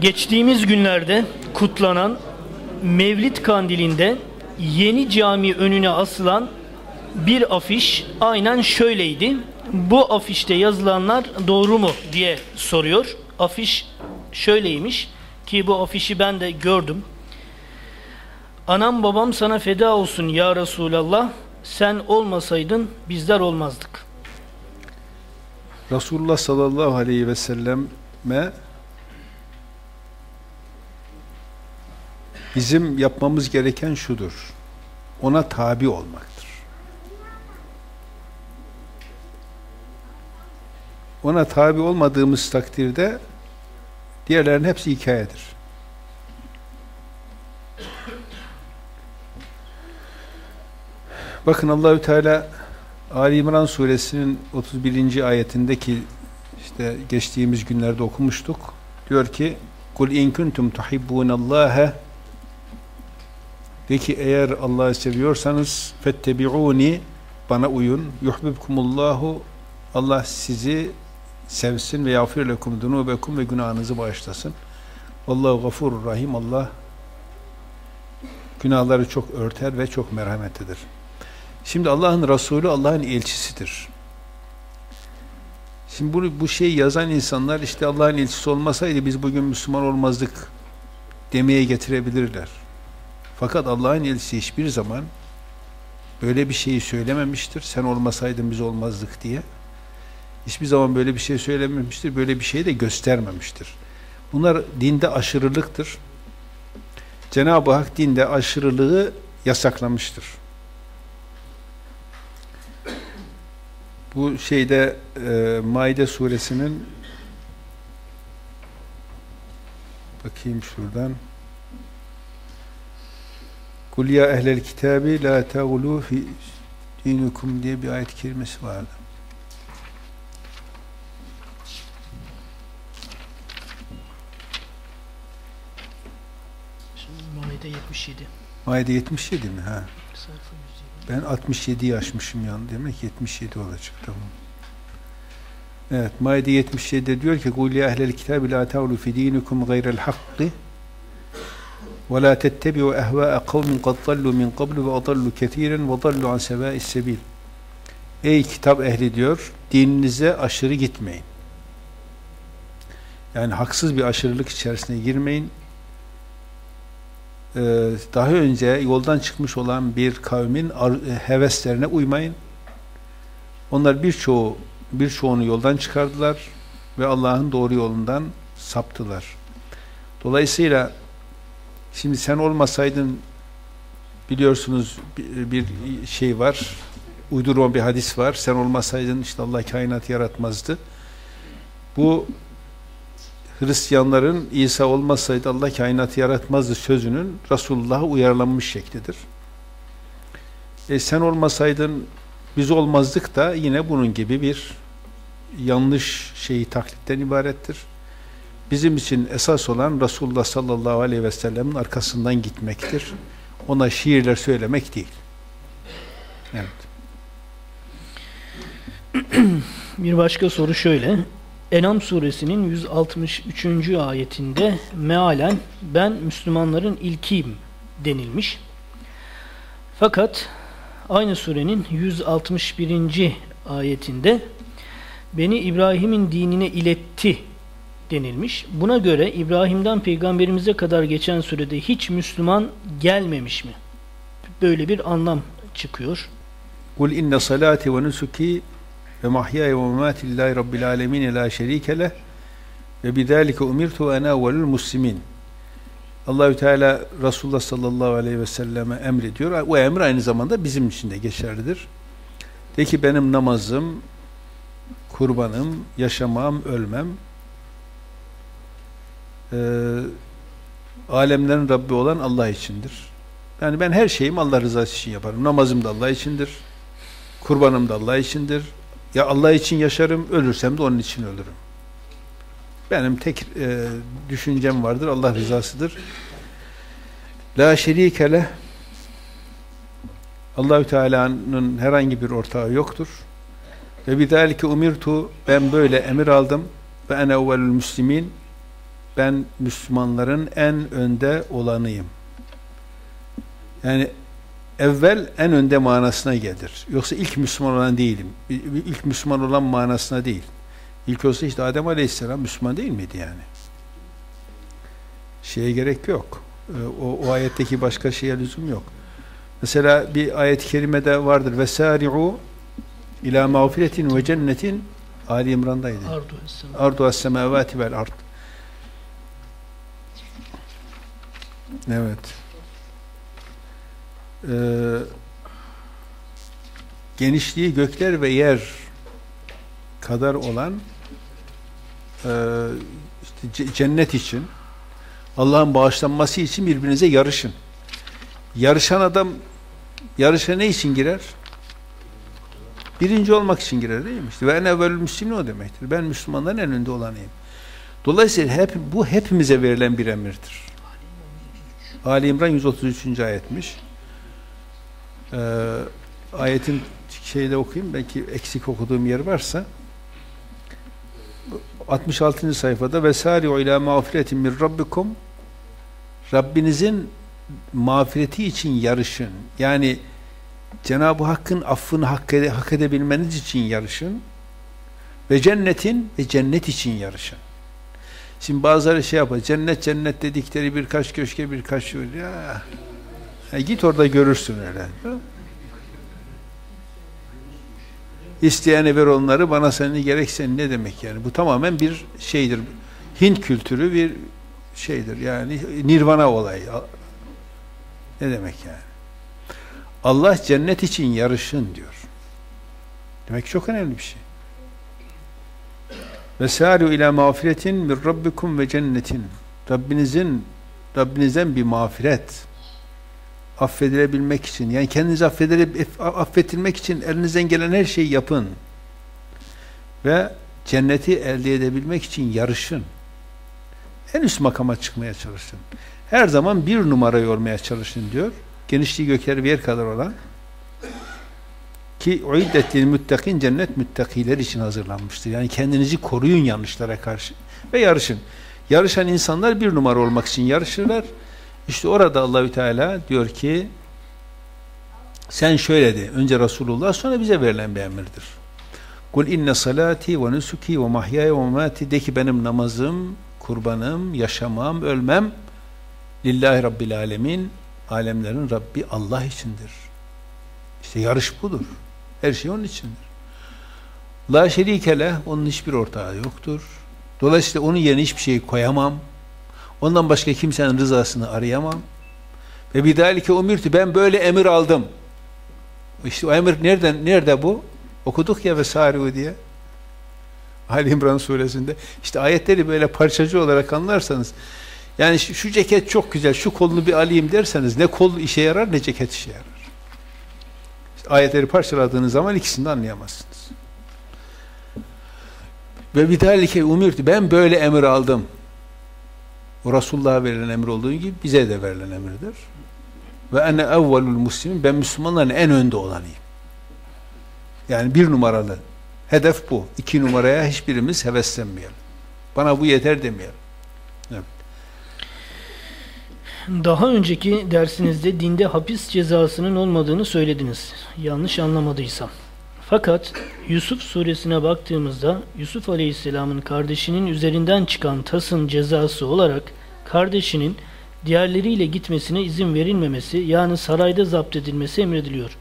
Geçtiğimiz günlerde kutlanan Mevlid Kandili'nde yeni cami önüne asılan bir afiş aynen şöyleydi. Bu afişte yazılanlar doğru mu diye soruyor. Afiş şöyleymiş ki bu afişi ben de gördüm. Anam babam sana feda olsun ya Resulallah. Sen olmasaydın bizler olmazdık. Resulullah sallallahu aleyhi ve selleme bizim yapmamız gereken şudur. Ona tabi olmaktır. Ona tabi olmadığımız takdirde diğerlerin hepsi hikayedir. Bakın Allahü Teala Ali İmran suresinin 31. ayetindeki işte geçtiğimiz günlerde okumuştuk. Diyor ki: "Kul in kuntum tuhibbunallaha" De ki eğer Allah'ı seviyorsanız fettebi'uni bana uyun. Yuhibbukumullahu Allah sizi sevsin ve yağfir lekum dunubekum ve günahınızı bağışlasın. Allahu gafurur rahim. Allah günahları çok örter ve çok merhametlidir. Şimdi Allah'ın Resulü Allah'ın elçisidir. Şimdi bunu bu şeyi yazan insanlar işte Allah'ın elçisi olmasaydı biz bugün Müslüman olmazdık demeye getirebilirler. Fakat Allah'ın elçisi hiçbir zaman böyle bir şeyi söylememiştir. Sen olmasaydın biz olmazdık diye. Hiçbir zaman böyle bir şey söylememiştir. Böyle bir şey de göstermemiştir. Bunlar dinde aşırılıktır. Cenab-ı Hak dinde aşırılığı yasaklamıştır. Bu şeyde e, Maide suresinin bakayım şuradan Kul ya ehlel kitabi la teğlu fi dinikum diye bir ayet kerimesi vardı. Maide 77. Maide 77 mi? Ha. Sayfa 107. Ben 67 yaşmışım yani. Demek 77 olacak. Tamam. Evet. Maide 77'de diyor ki Kul ya ehlel kitabi la teğlu fi dinikum gayrel hakkı وَلَا تَتَّبِعُوا اَهْوَاءَ قَوْمٍ قَدْ ضَلُّوا مِنْ قَبْلُ وَاَضَلُّوا كَثِيرًا وَضَلُّوا عَنْ سَوَاءِ السَّبِيلِ Ey kitap ehli diyor, dininize aşırı gitmeyin. Yani haksız bir aşırılık içerisine girmeyin. Ee, daha önce yoldan çıkmış olan bir kavmin heveslerine uymayın. Onlar birçoğu birçoğunu yoldan çıkardılar ve Allah'ın doğru yolundan saptılar. Dolayısıyla Şimdi sen olmasaydın biliyorsunuz bir şey var, uydurma bir hadis var. Sen olmasaydın işte Allah kainat yaratmazdı. Bu Hristiyanların İsa olmasaydı Allah kainatı yaratmazdı sözünün Resulullah'a uyarlanmış şeklidir. E sen olmasaydın biz olmazdık da yine bunun gibi bir yanlış şeyi taklitten ibarettir. Bizim için esas olan Resulullah sallallahu aleyhi ve sellemin arkasından gitmektir. Ona şiirler söylemek değil. Evet. Bir başka soru şöyle. Enam suresinin 163. ayetinde mealen ben Müslümanların ilkiyim denilmiş. Fakat aynı surenin 161. ayetinde beni İbrahim'in dinine iletti denilmiş. Buna göre İbrahim'den peygamberimize kadar geçen sürede hiç Müslüman gelmemiş mi? Böyle bir anlam çıkıyor. Kul inne salati ve nusuki ve mahyaya ve mamati lillahi rabbil alemin la şerike leh ve bidalike umirtu ana evvelul muslimin. Allahü Teala Resulullah sallallahu aleyhi ve selleme emrediyor. O emir aynı zamanda bizim için de geçerlidir. De ki benim namazım, kurbanım, yaşamam, ölmem e, alemlerin Rabbi olan Allah içindir. Yani ben her şeyim Allah rızası için yaparım. Namazım da Allah içindir. Kurbanım da Allah içindir. Ya Allah için yaşarım, ölürsem de onun için ölürüm. Benim tek e, düşüncem vardır, Allah rızasıdır. La şerike Allahü Teala'nın herhangi bir ortağı yoktur. Ve bidalike umirtu ben böyle emir aldım ve ene evvelül müslimin ben Müslümanların en önde olanıyım. Yani evvel en önde manasına gelir. Yoksa ilk Müslüman olan değilim. İlk Müslüman olan manasına değil. İlk olsa işte Adem Aleyhisselam Müslüman değil miydi yani? Şeye gerek yok. Ee, o, o ayetteki başka şeye lüzum yok. Mesela bir ayet-i kerimede vardır. Vesari'u ila mağfiretin ve cennetin Ali İmran'daydı. Ardu es-semavati vel ard. Evet. Ee, genişliği gökler ve yer kadar olan e, işte cennet için Allah'ın bağışlanması için birbirinize yarışın. Yarışan adam yarışa ne için girer? Birinci olmak için girer değil mi? İşte ve en evvel müslimin o demektir. Ben Müslümanların en önde olanıyım. Dolayısıyla hep, bu hepimize verilen bir emirdir. Ali İmran 133. ayetmiş. Ee, ayetin şeyde okuyayım belki eksik okuduğum yer varsa 66. sayfada vesari'u ila mağfiretin min rabbikum Rabbinizin mağfireti için yarışın. Yani Cenab-ı Hakk'ın affını hak, ede, hak edebilmeniz için yarışın. Ve cennetin ve cennet için yarışın. Şimdi bazıları şey yapar, cennet cennet dedikleri birkaç köşke birkaç yol. Ya, ya git orada görürsün öyle. İsteyene ver onları, bana seni gerekse ne demek yani? Bu tamamen bir şeydir. Hint kültürü bir şeydir yani nirvana olayı. Ne demek yani? Allah cennet için yarışın diyor. Demek çok önemli bir şey. Vesâlu ila mağfiretin min rabbikum ve cennetin. Rabbinizin Rabbinizden bir mağfiret affedilebilmek için yani kendinizi affedilmek için elinizden gelen her şeyi yapın. Ve cenneti elde edebilmek için yarışın. En üst makama çıkmaya çalışın. Her zaman bir numara yormaya çalışın diyor. Genişliği gökleri bir yer kadar olan ki uiddetil müttakin cennet müttakiler için hazırlanmıştır. Yani kendinizi koruyun yanlışlara karşı ve yarışın. Yarışan insanlar bir numara olmak için yarışırlar. İşte orada Allahü Teala diyor ki sen şöyle de önce Resulullah sonra bize verilen bir emirdir. Kul inne salati ve nusuki ve mahyaya ve mamati de ki benim namazım, kurbanım, yaşamam, ölmem lillahi rabbil alemin alemlerin Rabbi Allah içindir. İşte yarış budur. Her şey onun içindir. La şerikele onun hiçbir ortağı yoktur. Dolayısıyla onun yerine hiçbir şey koyamam. Ondan başka kimsenin rızasını arayamam. Ve bidalike umirti ben böyle emir aldım. İşte o emir nereden nerede bu? Okuduk ya vesariu diye. Ali İmran suresinde. İşte ayetleri böyle parçacı olarak anlarsanız yani şu ceket çok güzel, şu kolunu bir alayım derseniz ne kol işe yarar ne ceket işe yarar. Ayetleri parçaladığınız zaman ikisini de anlayamazsınız. Ve bidalike umirti ben böyle emir aldım. O Resulullah'a verilen emir olduğu gibi bize de verilen emirdir. Ve ene evvelul muslimin ben Müslümanların en önde olanıyım. Yani bir numaralı hedef bu. İki numaraya hiçbirimiz heveslenmeyelim. Bana bu yeter demeyelim. Evet. Daha önceki dersinizde dinde hapis cezasının olmadığını söylediniz. Yanlış anlamadıysam. Fakat Yusuf suresine baktığımızda Yusuf Aleyhisselam'ın kardeşinin üzerinden çıkan tasın cezası olarak kardeşinin diğerleriyle gitmesine izin verilmemesi yani sarayda zapt edilmesi emrediliyor.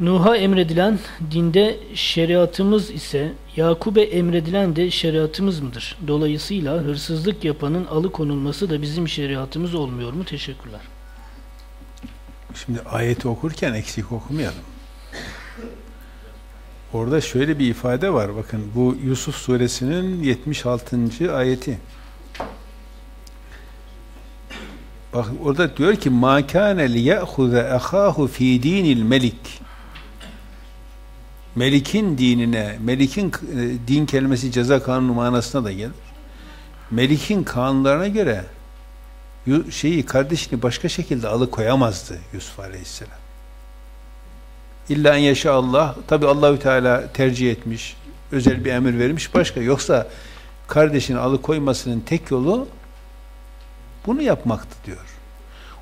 Nuh'a emredilen dinde şeriatımız ise Yakub'e emredilen de şeriatımız mıdır? Dolayısıyla hırsızlık yapanın alıkonulması da bizim şeriatımız olmuyor mu? Teşekkürler. Şimdi ayeti okurken eksik okumayalım. Orada şöyle bir ifade var. Bakın bu Yusuf suresinin 76. ayeti. Bak orada diyor ki ma kana liyakhudha ahahu fi dinil melik. Melik'in dinine, Melik'in e, din kelimesi ceza kanunu manasına da gelir. Melik'in kanunlarına göre şeyi kardeşini başka şekilde alıkoyamazdı Yusuf Aleyhisselam. İlla en yaşa Allah, tabi Allahü Teala tercih etmiş, özel bir emir vermiş başka. Yoksa kardeşini alıkoymasının tek yolu bunu yapmaktı diyor.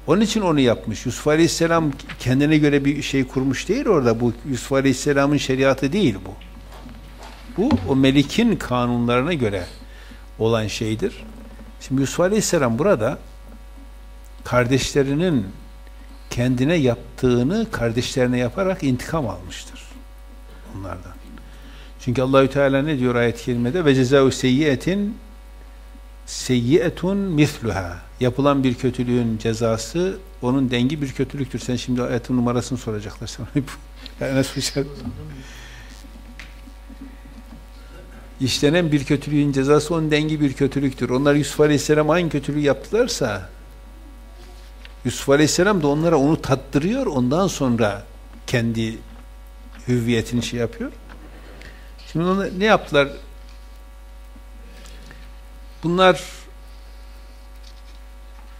Onun için onu yapmış. Yusuf Aleyhisselam kendine göre bir şey kurmuş değil orada. Bu Yusuf Aleyhisselam'ın şeriatı değil bu. Bu o melikin kanunlarına göre olan şeydir. Şimdi Yusuf Aleyhisselam burada kardeşlerinin kendine yaptığını kardeşlerine yaparak intikam almıştır. Onlardan. Çünkü Allahü Teala ne diyor ayet-i kerimede? Ve seyyiyetin seyyietun misluha. Yapılan bir kötülüğün cezası onun dengi bir kötülüktür. Sen şimdi ayetin numarasını soracaklar sana. yani nasıl şey? İşlenen bir kötülüğün cezası onun dengi bir kötülüktür. Onlar Yusuf Aleyhisselam aynı kötülüğü yaptılarsa Yusuf Aleyhisselam da onlara onu tattırıyor. Ondan sonra kendi hüviyetini şey yapıyor. Şimdi ona ne yaptılar? Bunlar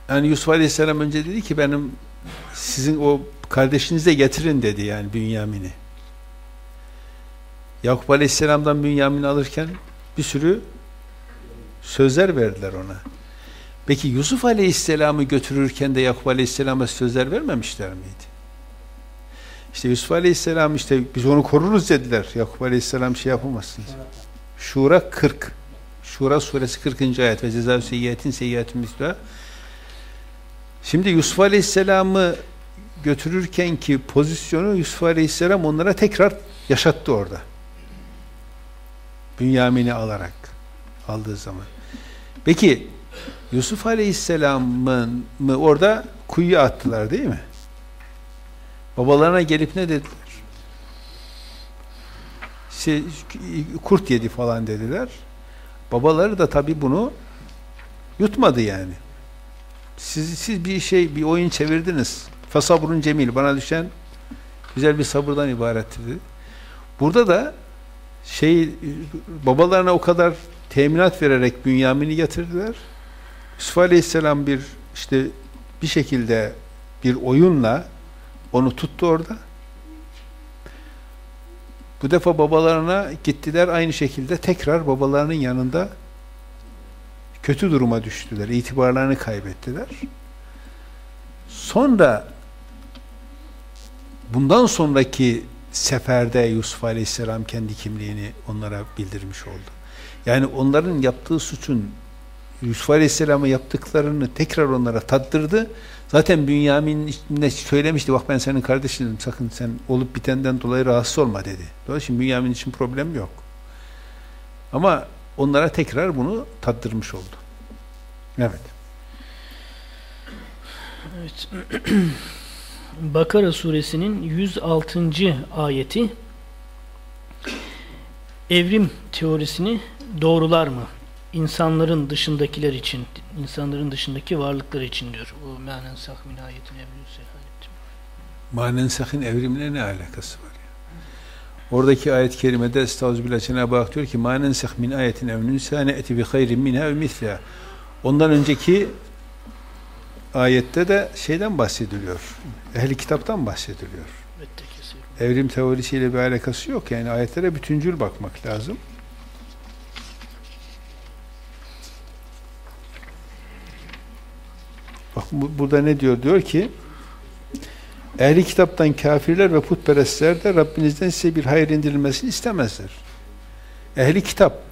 yani Yusuf Aleyhisselam önce dedi ki benim sizin o kardeşinize getirin dedi yani Bünyamin'i. Yakup Aleyhisselam'dan Bünyamin'i alırken bir sürü sözler verdiler ona. Peki Yusuf Aleyhisselam'ı götürürken de Yakup Aleyhisselam'a sözler vermemişler miydi? İşte Yusuf Aleyhisselam işte biz onu koruruz dediler. Yakup Aleyhisselam şey yapamazsınız. Şura 40. Şura suresi 40. ayet ve cezâ seyyiyetin seyyiyetin misla. Şimdi Yusuf Aleyhisselam'ı götürürken ki pozisyonu Yusuf Aleyhisselam onlara tekrar yaşattı orada. Bünyamin'i alarak aldığı zaman. Peki Yusuf Aleyhisselam'ın mı orada kuyuya attılar değil mi? Babalarına gelip ne dediler? Şey, kurt yedi falan dediler. Babaları da tabi bunu yutmadı yani. Siz, siz bir şey, bir oyun çevirdiniz. Fasabrun cemil. Bana düşen güzel bir sabırdan ibarettir dedi. Burada da şey babalarına o kadar teminat vererek Bünyamin'i getirdiler. Yusuf Aleyhisselam bir işte bir şekilde bir oyunla onu tuttu orada. Bu defa babalarına gittiler aynı şekilde tekrar babalarının yanında kötü duruma düştüler. İtibarlarını kaybettiler. Sonra bundan sonraki seferde Yusuf Aleyhisselam kendi kimliğini onlara bildirmiş oldu. Yani onların yaptığı suçun Yusuf Aleyhisselam'a yaptıklarını tekrar onlara tattırdı. Zaten Bünyamin ne söylemişti, bak ben senin kardeşinim, sakın sen olup bitenden dolayı rahatsız olma dedi. Dolayısıyla Bünyamin için problem yok. Ama onlara tekrar bunu tattırmış oldu. Evet. Evet. Bakara suresinin 106. ayeti evrim teorisini doğrular mı? İnsanların dışındakiler için, insanların dışındaki varlıklar için diyor. Bu manen sahmin ayetin evlüsü. Manensahın evrimle ne alakası var ya? Oradaki ayet-i kerimede Estağfirullah Cenab-ı Hak diyor ki manensah min ayetin evlüsü ne eti bi hayrin minha ve misla. Ondan önceki ayette de şeyden bahsediliyor. Ehli kitaptan bahsediliyor. Evrim teorisiyle bir alakası yok. Yani ayetlere bütüncül bakmak lazım. Bak burada ne diyor? Diyor ki ehli kitaptan kafirler ve putperestler de Rabbinizden size bir hayır indirilmesini istemezler. Ehli kitap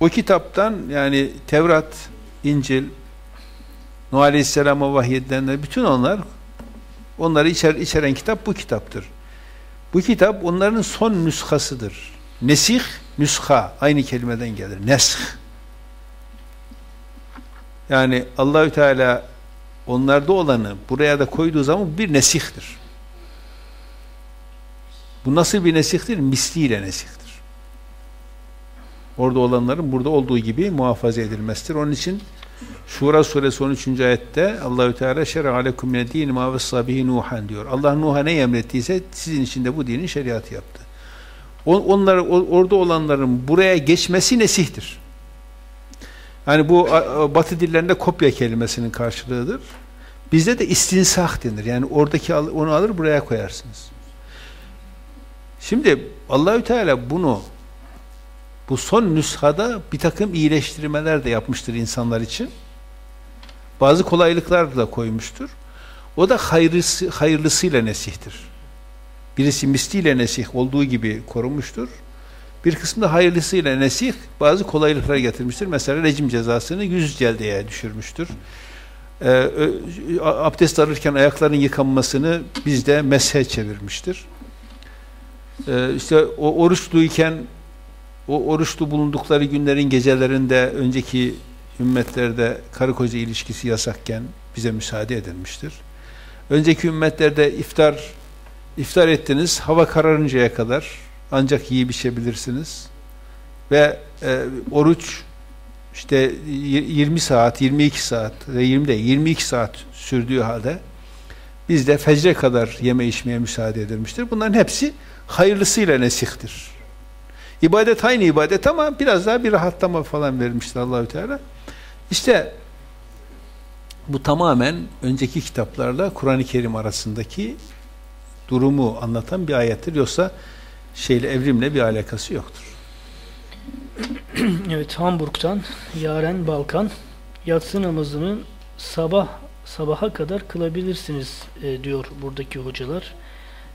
o kitaptan yani Tevrat, İncil, Nuh Aleyhisselam'a vahyedilenler bütün onlar onları içer, içeren kitap bu kitaptır. Bu kitap onların son nüshasıdır. Nesih, nüsha aynı kelimeden gelir. Nesh. Yani Allahü Teala onlarda olanı buraya da koyduğu zaman bir nesihtir. Bu nasıl bir nesihtir? Misliyle nesihtir. Orada olanların burada olduğu gibi muhafaza edilmesidir. Onun için Şura suresi 13. ayette Allahü Teala şer'a alekum min din ma vesabihi Nuhan diyor. Allah Nuh'a ne emrettiyse sizin için de bu dinin şeriatı yaptı. Onlar orada olanların buraya geçmesi nesihtir. Yani bu batı dillerinde kopya kelimesinin karşılığıdır. Bizde de istinsah denir. Yani oradaki onu alır buraya koyarsınız. Şimdi Allahü Teala bunu bu son nüshada bir takım iyileştirmeler de yapmıştır insanlar için. Bazı kolaylıklar da koymuştur. O da hayırlısı, hayırlısıyla nesihtir. Birisi misliyle nesih olduğu gibi korunmuştur. Bir kısmı da hayırlısıyla nesih bazı kolaylıklar getirmiştir. Mesela rejim cezasını yüz celdeye düşürmüştür. Ee, abdest alırken ayakların yıkanmasını bizde meshe çevirmiştir. Ee, işte o oruçluyken o oruçlu bulundukları günlerin gecelerinde önceki ümmetlerde karı koca ilişkisi yasakken bize müsaade edilmiştir. Önceki ümmetlerde iftar iftar ettiniz hava kararıncaya kadar ancak yiyip içebilirsiniz. Ve e, oruç işte 20 saat, 22 saat ve 20 de 22 saat sürdüğü halde bizde fecre kadar yeme içmeye müsaade edilmiştir. Bunların hepsi hayırlısıyla nesihtir. İbadet aynı ibadet ama biraz daha bir rahatlama falan vermiştir Allahü Teala. İşte bu tamamen önceki kitaplarla Kur'an-ı Kerim arasındaki durumu anlatan bir ayettir. Yoksa şeyle evrimle bir alakası yoktur. evet Hamburg'dan Yaren Balkan yatsı namazını sabah sabaha kadar kılabilirsiniz e, diyor buradaki hocalar.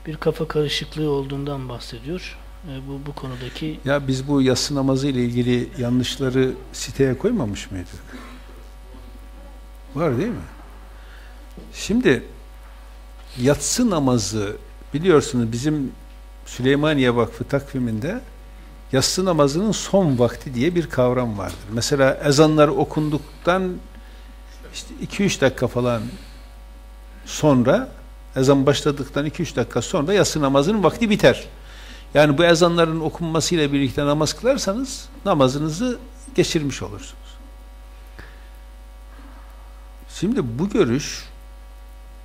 Bir kafa karışıklığı olduğundan bahsediyor. E, bu bu konudaki Ya biz bu yatsı namazı ile ilgili yanlışları siteye koymamış mıydık? Var değil mi? Şimdi yatsı namazı biliyorsunuz bizim Süleymaniye Vakfı takviminde yatsı namazının son vakti diye bir kavram vardır. Mesela ezanlar okunduktan işte 2-3 dakika falan sonra ezan başladıktan 2-3 dakika sonra yatsı namazının vakti biter. Yani bu ezanların okunmasıyla birlikte namaz kılarsanız namazınızı geçirmiş olursunuz. Şimdi bu görüş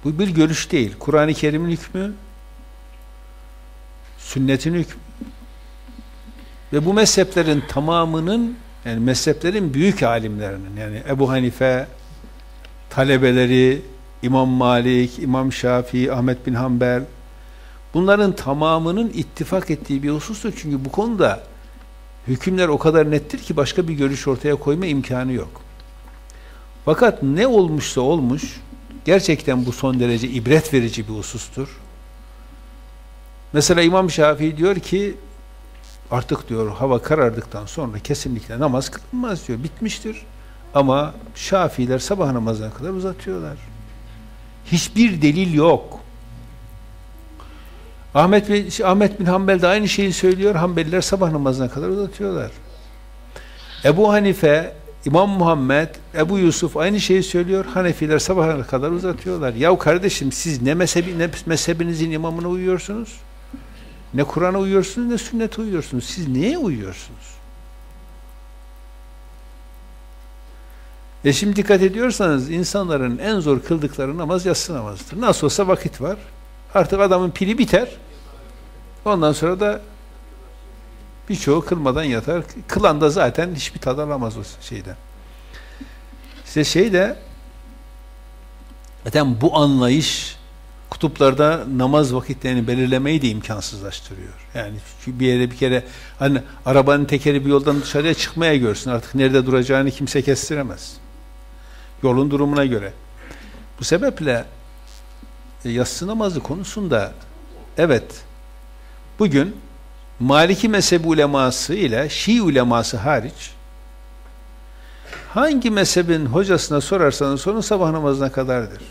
bu bir görüş değil. Kur'an-ı Kerim'in hükmü sünnetin hükmü ve bu mezheplerin tamamının yani mezheplerin büyük alimlerinin yani Ebu Hanife talebeleri İmam Malik, İmam Şafii, Ahmet bin Hanbel bunların tamamının ittifak ettiği bir husustur. Çünkü bu konuda hükümler o kadar nettir ki başka bir görüş ortaya koyma imkanı yok. Fakat ne olmuşsa olmuş gerçekten bu son derece ibret verici bir husustur. Mesela İmam Şafii diyor ki artık diyor hava karardıktan sonra kesinlikle namaz kılınmaz diyor. Bitmiştir. Ama Şafiiler sabah namazına kadar uzatıyorlar. Hiçbir delil yok. Ahmet bin, Ahmet bin Hanbel de aynı şeyi söylüyor. Hanbeliler sabah namazına kadar uzatıyorlar. Ebu Hanife, İmam Muhammed, Ebu Yusuf aynı şeyi söylüyor. Hanefiler sabahına kadar uzatıyorlar. Yahu kardeşim siz ne, mezhebi, ne mezhebinizin imamına uyuyorsunuz? Ne Kur'an'a uyuyorsunuz ne sünnete uyuyorsunuz. Siz neye uyuyorsunuz? E şimdi dikkat ediyorsanız insanların en zor kıldıkları namaz yatsı namazıdır. Nasıl olsa vakit var. Artık adamın pili biter. Ondan sonra da birçoğu kılmadan yatar. Kılan da zaten hiçbir tad alamaz o şeyden. İşte şey de zaten bu anlayış kutuplarda namaz vakitlerini belirlemeyi de imkansızlaştırıyor. Yani bir yere bir kere hani arabanın tekeri bir yoldan dışarıya çıkmaya görsün artık nerede duracağını kimse kestiremez. Yolun durumuna göre. Bu sebeple e, yatsı namazı konusunda evet bugün Maliki mezhebi uleması ile Şii uleması hariç hangi mezhebin hocasına sorarsanız sorun sabah namazına kadardır.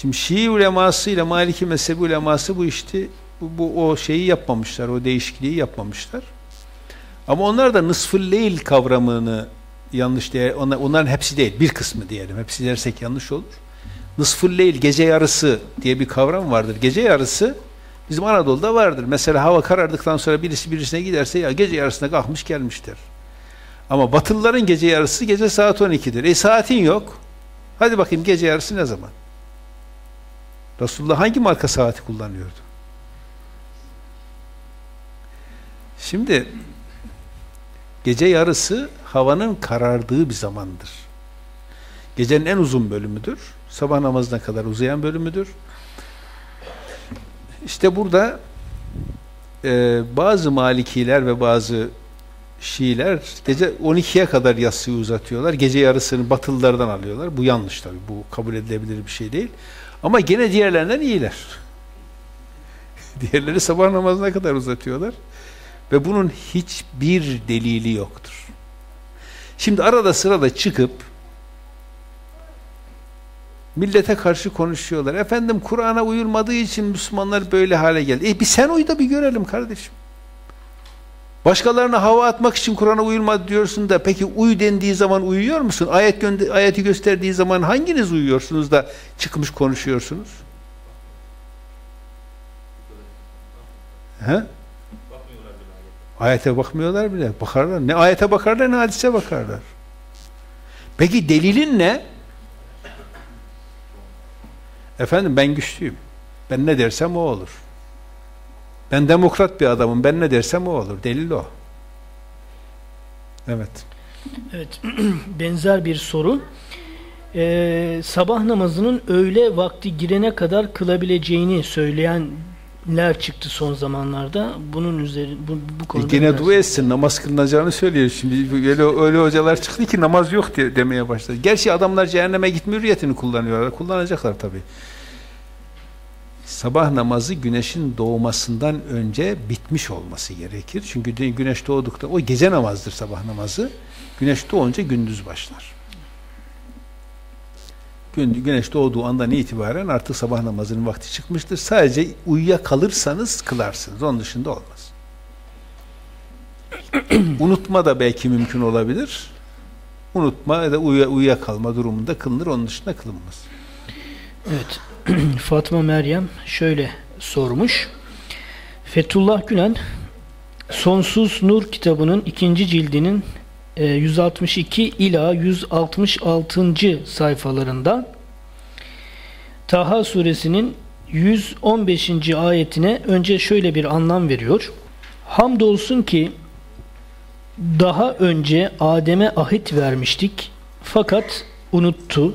Şimdi Şii uleması ile Maliki mezhebi uleması bu işte bu, bu o şeyi yapmamışlar, o değişikliği yapmamışlar. Ama onlar da nısfıl leyl kavramını yanlış diye, onlar, onların hepsi değil, bir kısmı diyelim. Hepsi dersek yanlış olur. Nısful leyl, gece yarısı diye bir kavram vardır. Gece yarısı bizim Anadolu'da vardır. Mesela hava karardıktan sonra birisi birisine giderse ya gece yarısına kalkmış gelmiştir. Ama Batılıların gece yarısı gece saat 12'dir. E saatin yok. Hadi bakayım gece yarısı ne zaman? Resulullah hangi marka saati kullanıyordu? Şimdi gece yarısı havanın karardığı bir zamandır. Gecenin en uzun bölümüdür. Sabah namazına kadar uzayan bölümüdür. İşte burada e, bazı Malikiler ve bazı Şiiler gece 12'ye kadar yatsıyı uzatıyorlar. Gece yarısını Batılılardan alıyorlar. Bu yanlış tabii. Bu kabul edilebilir bir şey değil. Ama gene diğerlerinden iyiler. Diğerleri sabah namazına kadar uzatıyorlar. Ve bunun hiçbir delili yoktur. Şimdi arada sırada çıkıp millete karşı konuşuyorlar. Efendim Kur'an'a uyulmadığı için Müslümanlar böyle hale geldi. E bir sen uy da bir görelim kardeşim. Başkalarına hava atmak için Kur'an'a uyulmadı diyorsun da peki uy dendiği zaman uyuyor musun? Ayet ayeti gösterdiği zaman hanginiz uyuyorsunuz da çıkmış konuşuyorsunuz? He? Ayete bakmıyorlar bile. Bakarlar. Ne ayete bakarlar ne hadise bakarlar. Peki delilin ne? Efendim ben güçlüyüm. Ben ne dersem o olur. Ben demokrat bir adamım. Ben ne dersem o olur. Delil o. Evet. Evet. Benzer bir soru. Ee, sabah namazının öğle vakti girene kadar kılabileceğini söyleyenler çıktı son zamanlarda. Bunun üzeri bu, bu E konuda gene ne dua etsin. Namaz kılınacağını söylüyor. Şimdi öyle, öyle hocalar çıktı ki namaz yok diye, demeye başladı. Gerçi adamlar cehenneme gitme hürriyetini kullanıyorlar. Kullanacaklar tabii. Sabah namazı güneşin doğmasından önce bitmiş olması gerekir. Çünkü güneş doğdukta o gece namazdır sabah namazı. Güneş doğunca gündüz başlar. Gün, güneş doğduğu andan itibaren artık sabah namazının vakti çıkmıştır. Sadece uyuya kalırsanız kılarsınız. Onun dışında olmaz. Unutma da belki mümkün olabilir. Unutma ya da uyuya, uyuya kalma durumunda kılınır. Onun dışında kılınmaz. Evet. Fatma Meryem şöyle sormuş. Fethullah Gülen Sonsuz Nur kitabının ikinci cildinin e, 162 ila 166. sayfalarında Taha suresinin 115. ayetine önce şöyle bir anlam veriyor. Hamdolsun ki daha önce Adem'e ahit vermiştik fakat unuttu.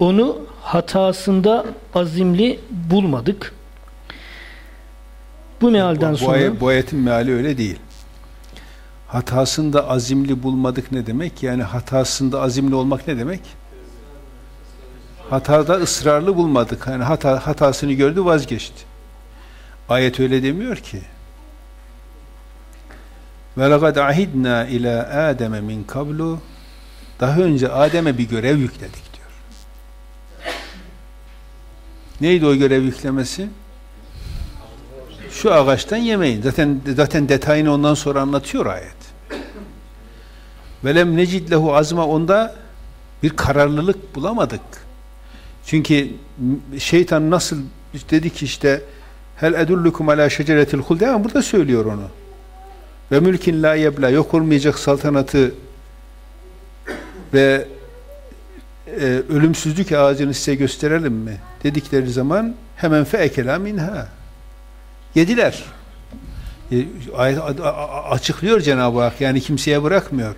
Onu hatasında azimli bulmadık. Bu mealden bu, bu, sonra ayet- bu ayetin meali öyle değil. Hatasında azimli bulmadık ne demek? Yani hatasında azimli olmak ne demek? Hatada ısrarlı bulmadık. Yani hata, hatasını gördü vazgeçti. Ayet öyle demiyor ki. Ve lekad ahidna ila Adem'e min kablu daha önce Adem'e bir görev yükledik diyor. Neydi o görev yüklemesi? Şu ağaçtan yemeyin. Zaten zaten detayını ondan sonra anlatıyor ayet. Velem necid lehu azma onda bir kararlılık bulamadık. Çünkü şeytan nasıl dedi ki işte hel edullukum ala şeceretil hulde ama burada söylüyor onu. Ve mülkin la yebla yok olmayacak saltanatı ve e, ölümsüzlük ağacını size gösterelim mi? Dedikleri zaman hemen fe ekela minha. Yediler. E, açıklıyor Cenab-ı Hak. Yani kimseye bırakmıyor.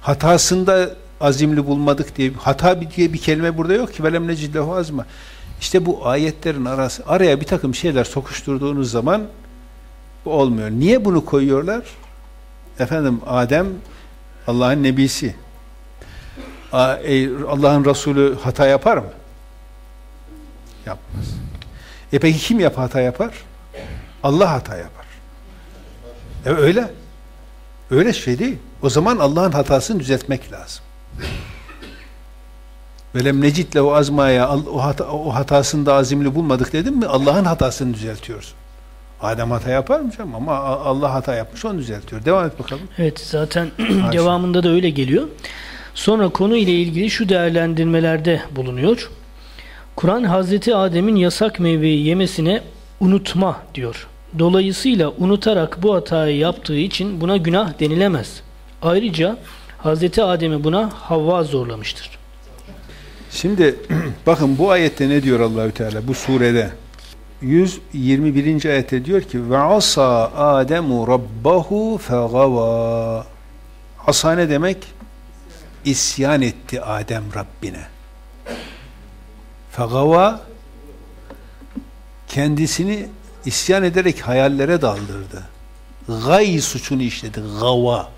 Hatasında azimli bulmadık diye hata diye bir kelime burada yok ki velem necidlehu azma. İşte bu ayetlerin arası araya bir takım şeyler sokuşturduğunuz zaman bu olmuyor. Niye bunu koyuyorlar? Efendim Adem Allah'ın nebisi. Allah'ın Resulü hata yapar mı? Yapmaz. E peki kim yap hata yapar? Allah hata yapar. E öyle. Öyle şey değil. O zaman Allah'ın hatasını düzeltmek lazım. Velem necitle o azmaya o, hata, o hatasında azimli bulmadık dedim mi Allah'ın hatasını düzeltiyorsun. Adem hata yapar mı canım? Ama Allah hata yapmış onu düzeltiyor. Devam et bakalım. Evet zaten devamında da öyle geliyor. Sonra konu ile ilgili şu değerlendirmelerde bulunuyor. Kur'an Hazreti Adem'in yasak meyveyi yemesine unutma diyor. Dolayısıyla unutarak bu hatayı yaptığı için buna günah denilemez. Ayrıca Hazreti Adem'i buna Havva zorlamıştır. Şimdi bakın bu ayette ne diyor Allahü Teala bu surede? 121. ayette diyor ki ve asa Ademu rabbahu fegava. Asa ne demek? İsyan etti Adem Rabbine. Fegava kendisini isyan ederek hayallere daldırdı. Gay suçunu işledi. Gava.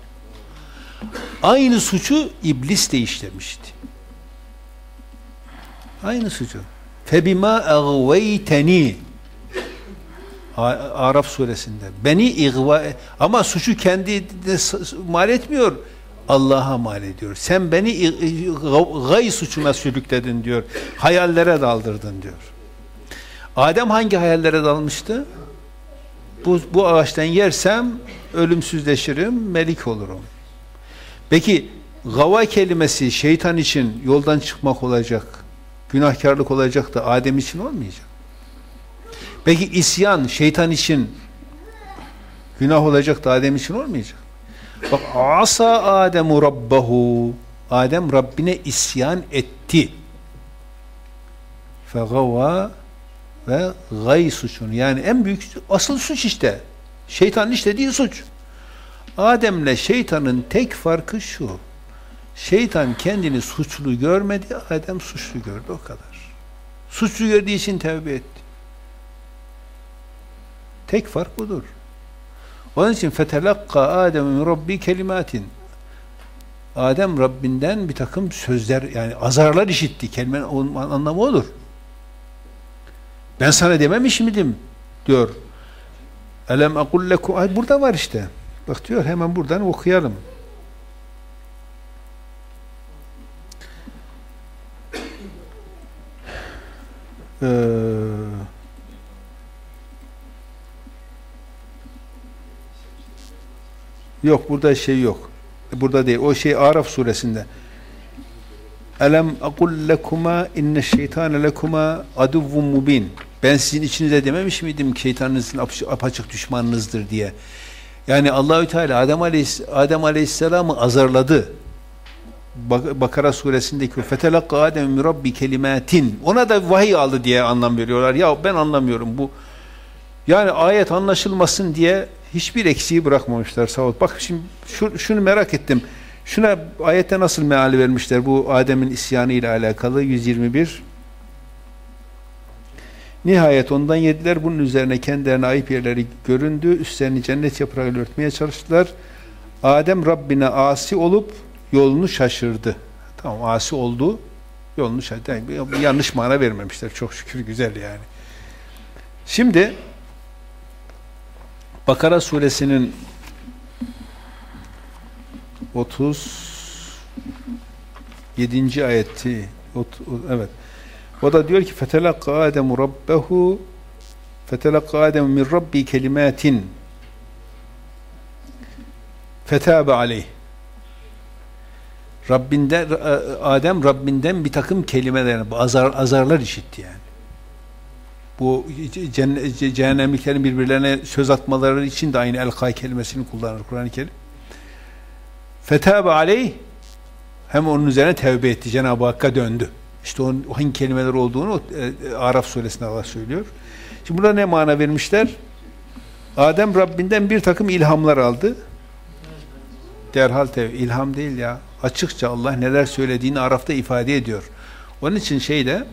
Aynı suçu iblis de işlemişti. Aynı suçu. Febima agveyteni Araf suresinde. Beni igva ama suçu kendi mal etmiyor. Allah'a mal ediyor. Sen beni gay suçuna sürükledin diyor. Hayallere daldırdın diyor. Adem hangi hayallere dalmıştı? Bu, bu ağaçtan yersem ölümsüzleşirim, melik olurum. Peki gava kelimesi şeytan için yoldan çıkmak olacak, günahkarlık olacak da Adem için olmayacak. Peki isyan şeytan için günah olacak da Adem için olmayacak. Bak asa Ademu rabbahu Adem Rabbine isyan etti. Fegava ve gay suçunu yani en büyük asıl suç işte. Şeytanın işlediği suç. Adem'le şeytanın tek farkı şu. Şeytan kendini suçlu görmedi, Adem suçlu gördü o kadar. Suçlu gördüğü için tevbe etti. Tek fark budur. Onun için fetelakka Adem min Rabbi kelimatin. Adem Rabbinden bir takım sözler yani azarlar işitti. Kelimenin anlamı olur. Ben sana dememiş miydim? diyor. Elem akul lekum. Ay burada var işte. Bak diyor hemen buradan okuyalım. Eee Yok burada şey yok. Burada değil. O şey Araf suresinde. Elem akul lekuma inne şeytane lekuma aduvvun mubin. Ben sizin içinize dememiş miydim şeytanınızın apaçık düşmanınızdır diye. Yani Allahü Teala Adem Aleyhis Adem Aleyhisselam'ı azarladı. Bakara suresindeki fetelakka Adem min rabbi kelimatin. Ona da vahiy aldı diye anlam veriyorlar. Ya ben anlamıyorum bu. Yani ayet anlaşılmasın diye hiçbir eksiği bırakmamışlar ol. Bak şimdi şu, şunu merak ettim. Şuna ayette nasıl meali vermişler bu Adem'in isyanı ile alakalı 121 Nihayet ondan yediler. Bunun üzerine kendilerine ayıp yerleri göründü. Üstlerini cennet yaprağıyla örtmeye çalıştılar. Adem Rabbine asi olup yolunu şaşırdı. Tamam asi oldu. Yolunu şaşırdı. Yani yanlış mana vermemişler. Çok şükür güzel yani. Şimdi Bakara suresinin 37. ayeti evet. O da diyor ki fetelakka Ademu rabbehu fetelakka Ademu min rabbi kelimatin fetabe aleyh Rabbinden Adem Rabbinden bir takım kelimeler azar, azarlar işitti yani bu cehennemliklerin birbirlerine söz atmaları için de aynı el-kay kelimesini kullanır Kur'an-ı Kerim. Fetabe aleyh hem onun üzerine tevbe etti. Cenab-ı Hakk'a döndü. İşte onun hangi kelimeler olduğunu e, Araf suresinde Allah söylüyor. Şimdi burada ne mana vermişler? Adem Rabbinden bir takım ilhamlar aldı. Derhal tevbe. ilham değil ya. Açıkça Allah neler söylediğini Araf'ta ifade ediyor. Onun için şeyde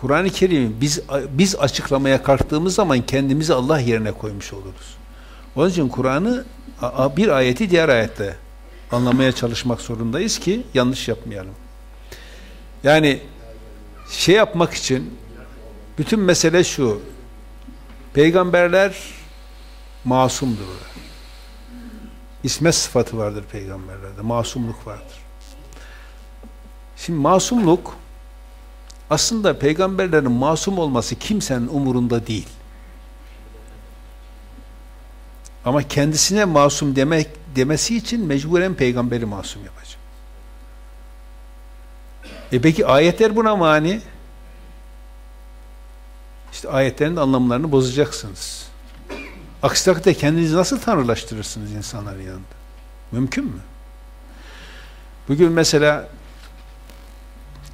Kur'an-ı Kerim'i biz biz açıklamaya kalktığımız zaman kendimizi Allah yerine koymuş oluruz. Onun için Kur'an'ı bir ayeti diğer ayette anlamaya çalışmak zorundayız ki yanlış yapmayalım. Yani şey yapmak için bütün mesele şu. Peygamberler masumdurlar. İsmet sıfatı vardır peygamberlerde. Masumluk vardır. Şimdi masumluk aslında peygamberlerin masum olması kimsenin umurunda değil. Ama kendisine masum demek demesi için mecburen peygamberi masum yapacak. E peki ayetler buna mani? İşte ayetlerin anlamlarını bozacaksınız. Aksi takdirde kendinizi nasıl tanrılaştırırsınız insanların yanında? Mümkün mü? Bugün mesela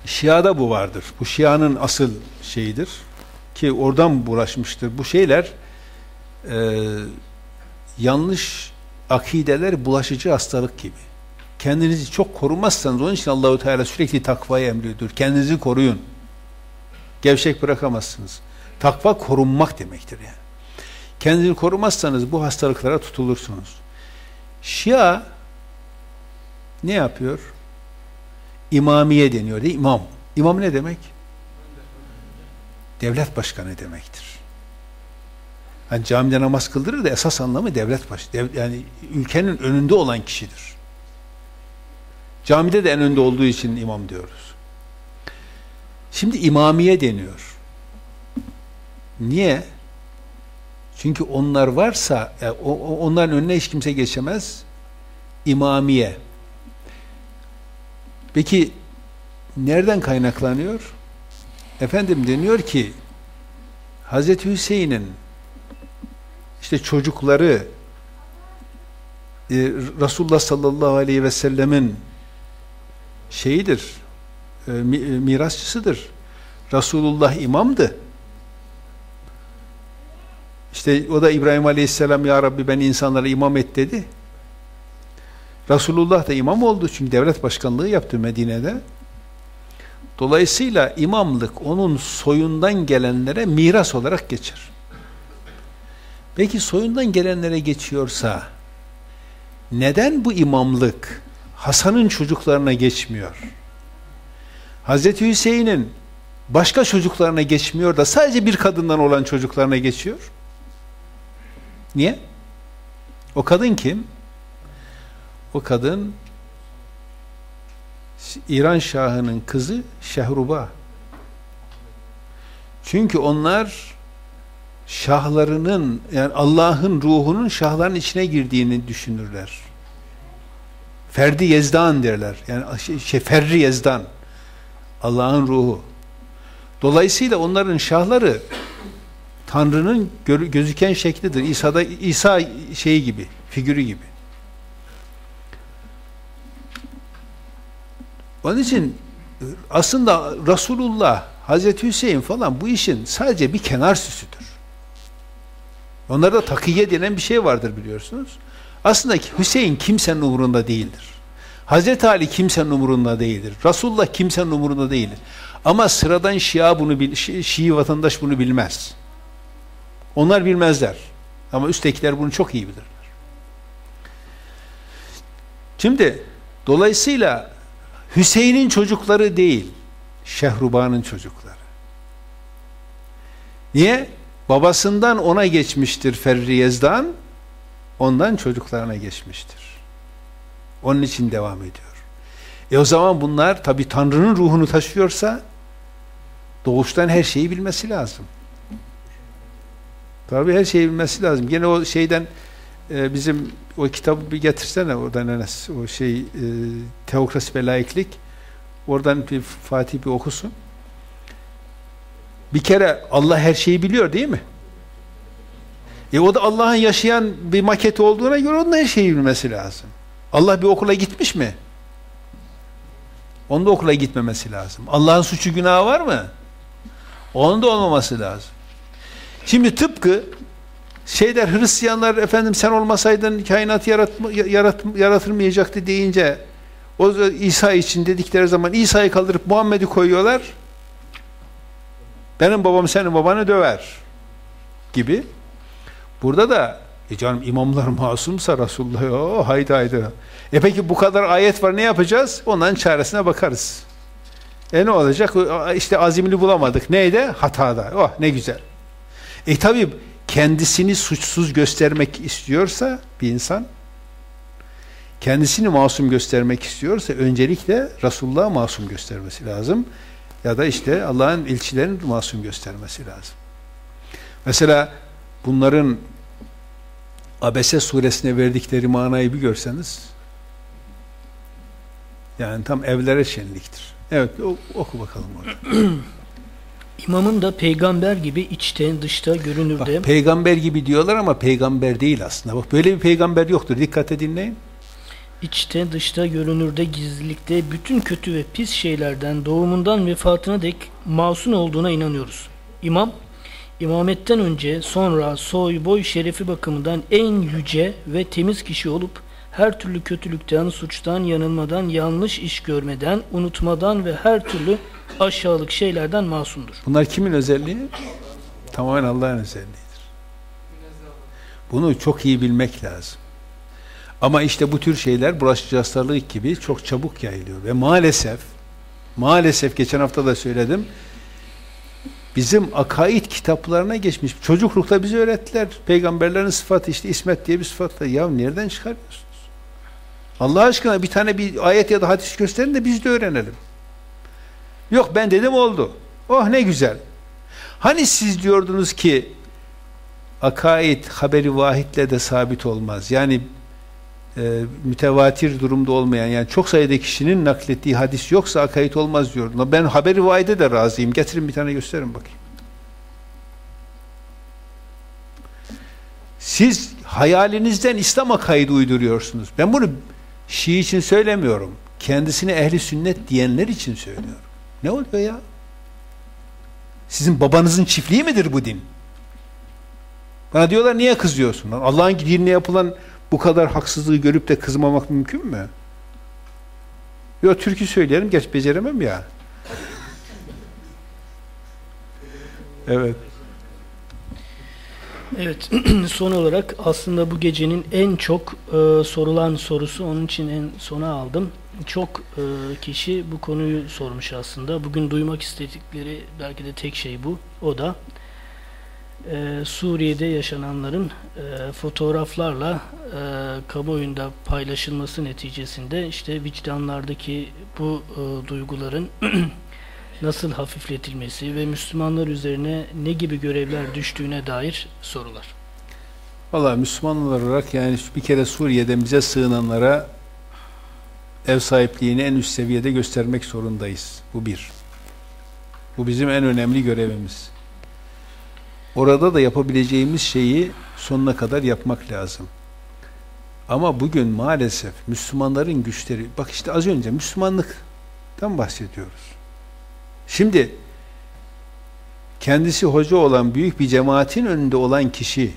Şia'da bu vardır. Bu Şia'nın asıl şeyidir. Ki oradan bulaşmıştır. Bu şeyler e, yanlış akideler bulaşıcı hastalık gibi. Kendinizi çok korumazsanız onun için Allahu Teala sürekli takvayı emrediyor. Kendinizi koruyun. Gevşek bırakamazsınız. Takva korunmak demektir yani. Kendini korumazsanız bu hastalıklara tutulursunuz. Şia ne yapıyor? İmamiye deniyor değil İmam. İmam ne demek? Devlet başkanı demektir. Yani camide namaz kıldırır da esas anlamı devlet baş, dev, yani ülkenin önünde olan kişidir. Camide de en önde olduğu için imam diyoruz. Şimdi imamiye deniyor. Niye? Çünkü onlar varsa, e, onların önüne hiç kimse geçemez. İmamiye. Peki nereden kaynaklanıyor? Efendim deniyor ki Hazreti Hüseyin'in işte çocukları e, Resulullah sallallahu aleyhi ve sellemin şeyidir, e, e, mirasçısıdır. Resulullah imamdı. İşte o da İbrahim Aleyhisselam ya Rabbi ben insanlara imam et dedi. Resulullah da imam oldu çünkü devlet başkanlığı yaptı Medine'de. Dolayısıyla imamlık onun soyundan gelenlere miras olarak geçer. Peki soyundan gelenlere geçiyorsa neden bu imamlık Hasan'ın çocuklarına geçmiyor? Hazreti Hüseyin'in başka çocuklarına geçmiyor da sadece bir kadından olan çocuklarına geçiyor. Niye? O kadın kim? O kadın İran Şahı'nın kızı Şehruba. Çünkü onlar şahlarının yani Allah'ın ruhunun şahların içine girdiğini düşünürler. Ferdi Yezdan derler. Yani şey, şey Ferri Yezdan. Allah'ın ruhu. Dolayısıyla onların şahları Tanrı'nın gözüken şeklidir. İsa'da İsa şeyi gibi, figürü gibi. Onun için aslında Resulullah, Hazreti Hüseyin falan bu işin sadece bir kenar süsüdür. Onlarda takiye denen bir şey vardır biliyorsunuz. Aslında Hüseyin kimsenin umurunda değildir. Hazreti Ali kimsenin umurunda değildir. Resulullah kimsenin umurunda değildir. Ama sıradan Şia bunu bil, Şii vatandaş bunu bilmez. Onlar bilmezler. Ama üsttekiler bunu çok iyi bilirler. Şimdi dolayısıyla Hüseyin'in çocukları değil, Şehruba'nın çocukları. Niye? Babasından ona geçmiştir Ferri Yezdan, ondan çocuklarına geçmiştir. Onun için devam ediyor. E o zaman bunlar tabi Tanrı'nın ruhunu taşıyorsa doğuştan her şeyi bilmesi lazım. Tabi her şeyi bilmesi lazım. Yine o şeyden e, bizim o kitabı bir getirsene oradan Enes. O şey e, teokrasi ve laiklik. Oradan bir Fatih bir okusun. Bir kere Allah her şeyi biliyor değil mi? E o da Allah'ın yaşayan bir maket olduğuna göre onun her şeyi bilmesi lazım. Allah bir okula gitmiş mi? Onda okula gitmemesi lazım. Allah'ın suçu günahı var mı? Onun da olmaması lazım. Şimdi tıpkı şeyler Hristiyanlar efendim sen olmasaydın kainat yaratma, yarat, yaratılmayacaktı deyince o İsa için dedikleri zaman İsa'yı kaldırıp Muhammed'i koyuyorlar. Benim babam senin babanı döver gibi. Burada da e canım imamlar masumsa Resulullah o haydi haydi. E peki bu kadar ayet var ne yapacağız? Onların çaresine bakarız. E ne olacak? İşte azimli bulamadık. Neydi? Hatada. Oh ne güzel. E tabi kendisini suçsuz göstermek istiyorsa bir insan kendisini masum göstermek istiyorsa öncelikle Resulullah'ı masum göstermesi lazım. Ya da işte Allah'ın elçilerini masum göstermesi lazım. Mesela bunların Abese suresine verdikleri manayı bir görseniz yani tam evlere şenliktir. Evet oku bakalım orada. İmamın da peygamber gibi içte dışta görünürde. Bak, peygamber gibi diyorlar ama peygamber değil aslında. Bak böyle bir peygamber yoktur. Dikkat dinleyin. İçte dışta görünürde gizlilikte bütün kötü ve pis şeylerden doğumundan vefatına dek masum olduğuna inanıyoruz. İmam İmametten önce sonra soy boy şerefi bakımından en yüce ve temiz kişi olup her türlü kötülükten, suçtan, yanılmadan, yanlış iş görmeden, unutmadan ve her türlü aşağılık şeylerden masumdur. Bunlar kimin özelliği? Tamamen Allah'ın özelliğidir. Bunu çok iyi bilmek lazım. Ama işte bu tür şeyler bulaşıcı hastalık gibi çok çabuk yayılıyor. Ve maalesef, maalesef geçen hafta da söyledim, bizim akaid kitaplarına geçmiş. Çocuklukta bize öğrettiler. Peygamberlerin sıfatı işte İsmet diye bir sıfat var. Ya nereden çıkarıyorsunuz? Allah aşkına bir tane bir ayet ya da hadis gösterin de biz de öğrenelim. Yok ben dedim oldu. Oh ne güzel. Hani siz diyordunuz ki akaid haberi vahitle de sabit olmaz. Yani e, mütevatir durumda olmayan yani çok sayıda kişinin naklettiği hadis yoksa akaid olmaz diyordun. Ben haberi vahide de razıyım. Getirin bir tane gösterin bakayım. Siz hayalinizden İslam akaidi uyduruyorsunuz. Ben bunu Şii için söylemiyorum. Kendisine ehli sünnet diyenler için söylüyorum. Ne oluyor ya? Sizin babanızın çiftliği midir bu din? Bana diyorlar niye kızıyorsun? Allah'ın dinine yapılan bu kadar haksızlığı görüp de kızmamak mümkün mü? Yok türkü söyleyelim, geç beceremem ya. Evet. Evet, son olarak aslında bu gecenin en çok e, sorulan sorusu, onun için en sona aldım. Çok e, kişi bu konuyu sormuş aslında. Bugün duymak istedikleri belki de tek şey bu. O da e, Suriye'de yaşananların e, fotoğraflarla e, kamuoyunda paylaşılması neticesinde işte vicdanlardaki bu e, duyguların nasıl hafifletilmesi ve Müslümanlar üzerine ne gibi görevler düştüğüne dair sorular. Valla Müslümanlar olarak yani bir kere Suriye'den bize sığınanlara ev sahipliğini en üst seviyede göstermek zorundayız. Bu bir. Bu bizim en önemli görevimiz. Orada da yapabileceğimiz şeyi sonuna kadar yapmak lazım. Ama bugün maalesef Müslümanların güçleri, bak işte az önce Müslümanlıktan bahsediyoruz. Şimdi kendisi hoca olan büyük bir cemaatin önünde olan kişi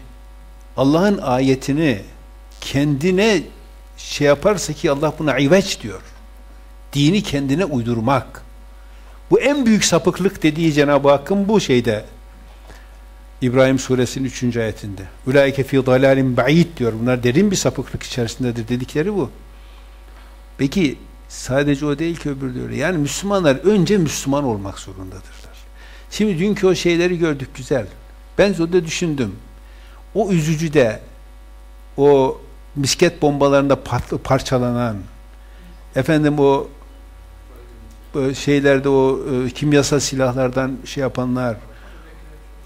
Allah'ın ayetini kendine şey yaparsa ki Allah buna iveç diyor. Dini kendine uydurmak. Bu en büyük sapıklık dediği Cenab-ı Hakk'ın bu şeyde İbrahim suresinin 3. ayetinde. Ulaike fi dalalim ba'id diyor. Bunlar derin bir sapıklık içerisindedir dedikleri bu. Peki sadece o değil ki öbür diyor. Yani Müslümanlar önce Müslüman olmak zorundadırlar. Şimdi dünkü o şeyleri gördük güzel. Ben de düşündüm. O üzücü de o misket bombalarında parçalanan efendim o şeylerde o e, kimyasal silahlardan şey yapanlar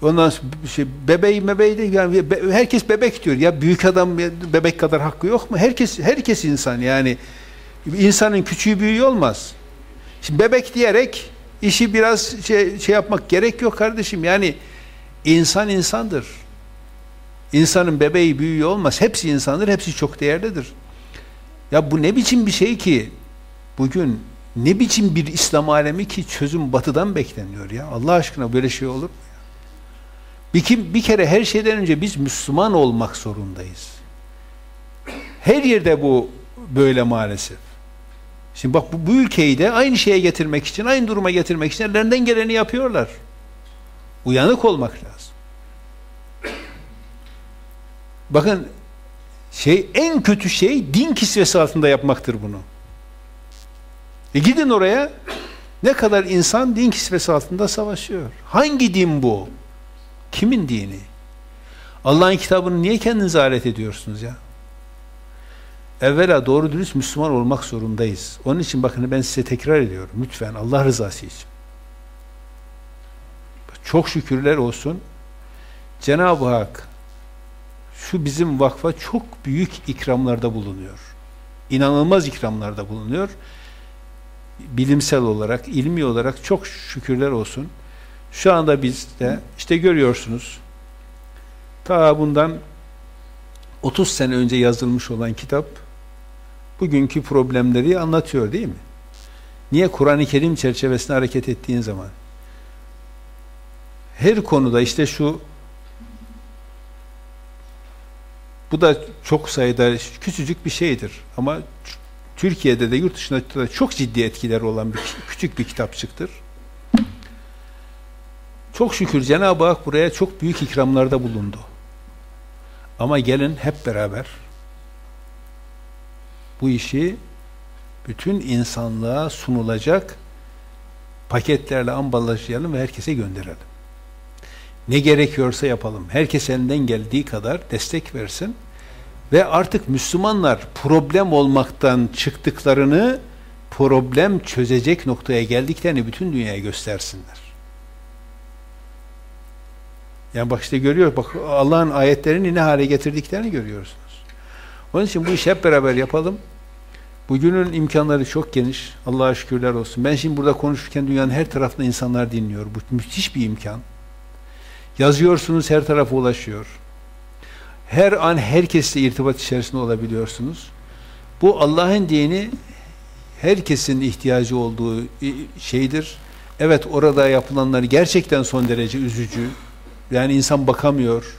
ondan şey, bebeği mebeği de yani herkes bebek diyor ya büyük adam bebek kadar hakkı yok mu? Herkes herkes insan yani insanın küçüğü büyüğü olmaz. Şimdi bebek diyerek işi biraz şey, şey yapmak gerek yok kardeşim. Yani insan insandır. İnsanın bebeği büyüğü olmaz. Hepsi insandır, hepsi çok değerlidir. Ya bu ne biçim bir şey ki bugün ne biçim bir İslam alemi ki çözüm batıdan bekleniyor ya. Allah aşkına böyle şey olur mu? Bir, kim, bir kere her şeyden önce biz Müslüman olmak zorundayız. Her yerde bu böyle maalesef. Şimdi bak bu, bu ülkeyi de aynı şeye getirmek için, aynı duruma getirmek için ellerinden geleni yapıyorlar. Uyanık olmak lazım. Bakın şey en kötü şey din kisvesi altında yapmaktır bunu. E gidin oraya ne kadar insan din kisvesi altında savaşıyor. Hangi din bu? Kimin dini? Allah'ın kitabını niye kendinize alet ediyorsunuz ya? Evvela doğru dürüst Müslüman olmak zorundayız. Onun için bakın ben size tekrar ediyorum. Lütfen Allah rızası için. Çok şükürler olsun. Cenab-ı Hak şu bizim vakfa çok büyük ikramlarda bulunuyor. İnanılmaz ikramlarda bulunuyor. Bilimsel olarak, ilmi olarak çok şükürler olsun. Şu anda biz de işte görüyorsunuz ta bundan 30 sene önce yazılmış olan kitap bugünkü problemleri anlatıyor değil mi? Niye Kur'an-ı Kerim çerçevesinde hareket ettiğin zaman her konuda işte şu Bu da çok sayıda küçücük bir şeydir. Ama Türkiye'de de yurt dışında da çok ciddi etkileri olan bir küçük bir kitapçıktır. Çok şükür Cenab-ı Hak buraya çok büyük ikramlarda bulundu. Ama gelin hep beraber bu işi bütün insanlığa sunulacak paketlerle ambalajlayalım ve herkese gönderelim. Ne gerekiyorsa yapalım. Herkes elinden geldiği kadar destek versin ve artık Müslümanlar problem olmaktan çıktıklarını problem çözecek noktaya geldiklerini bütün dünyaya göstersinler. Yani bak işte görüyor, bak Allah'ın ayetlerini ne hale getirdiklerini görüyorsunuz. Onun için bu işi hep beraber yapalım. Bugünün imkanları çok geniş. Allah'a şükürler olsun. Ben şimdi burada konuşurken dünyanın her tarafında insanlar dinliyor. Bu müthiş bir imkan. Yazıyorsunuz her tarafa ulaşıyor. Her an herkesle irtibat içerisinde olabiliyorsunuz. Bu Allah'ın dini herkesin ihtiyacı olduğu şeydir. Evet orada yapılanlar gerçekten son derece üzücü. Yani insan bakamıyor.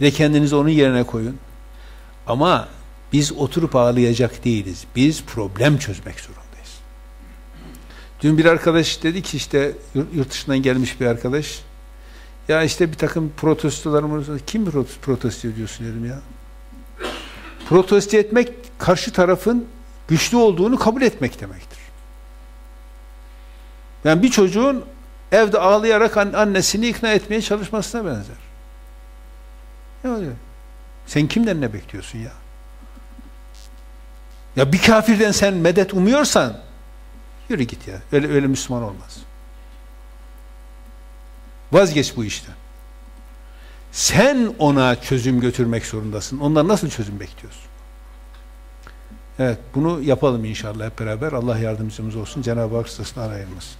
Bir de kendinizi onun yerine koyun. Ama biz oturup ağlayacak değiliz. Biz problem çözmek zorundayız. Dün bir arkadaş dedi ki işte yurt dışından gelmiş bir arkadaş ya işte bir takım protestolarımız kim protesto ediyorsun dedim ya. Protesto etmek karşı tarafın güçlü olduğunu kabul etmek demektir. Yani bir çocuğun evde ağlayarak annesini ikna etmeye çalışmasına benzer. Ne oluyor? Sen kimden ne bekliyorsun ya? Ya bir kafirden sen medet umuyorsan yürü git ya. Öyle öyle Müslüman olmaz. Vazgeç bu işten. Sen ona çözüm götürmek zorundasın. Ondan nasıl çözüm bekliyorsun? Evet, bunu yapalım inşallah hep beraber. Allah yardımcımız olsun. Cenab-ı Hak sırasını arayılmasın.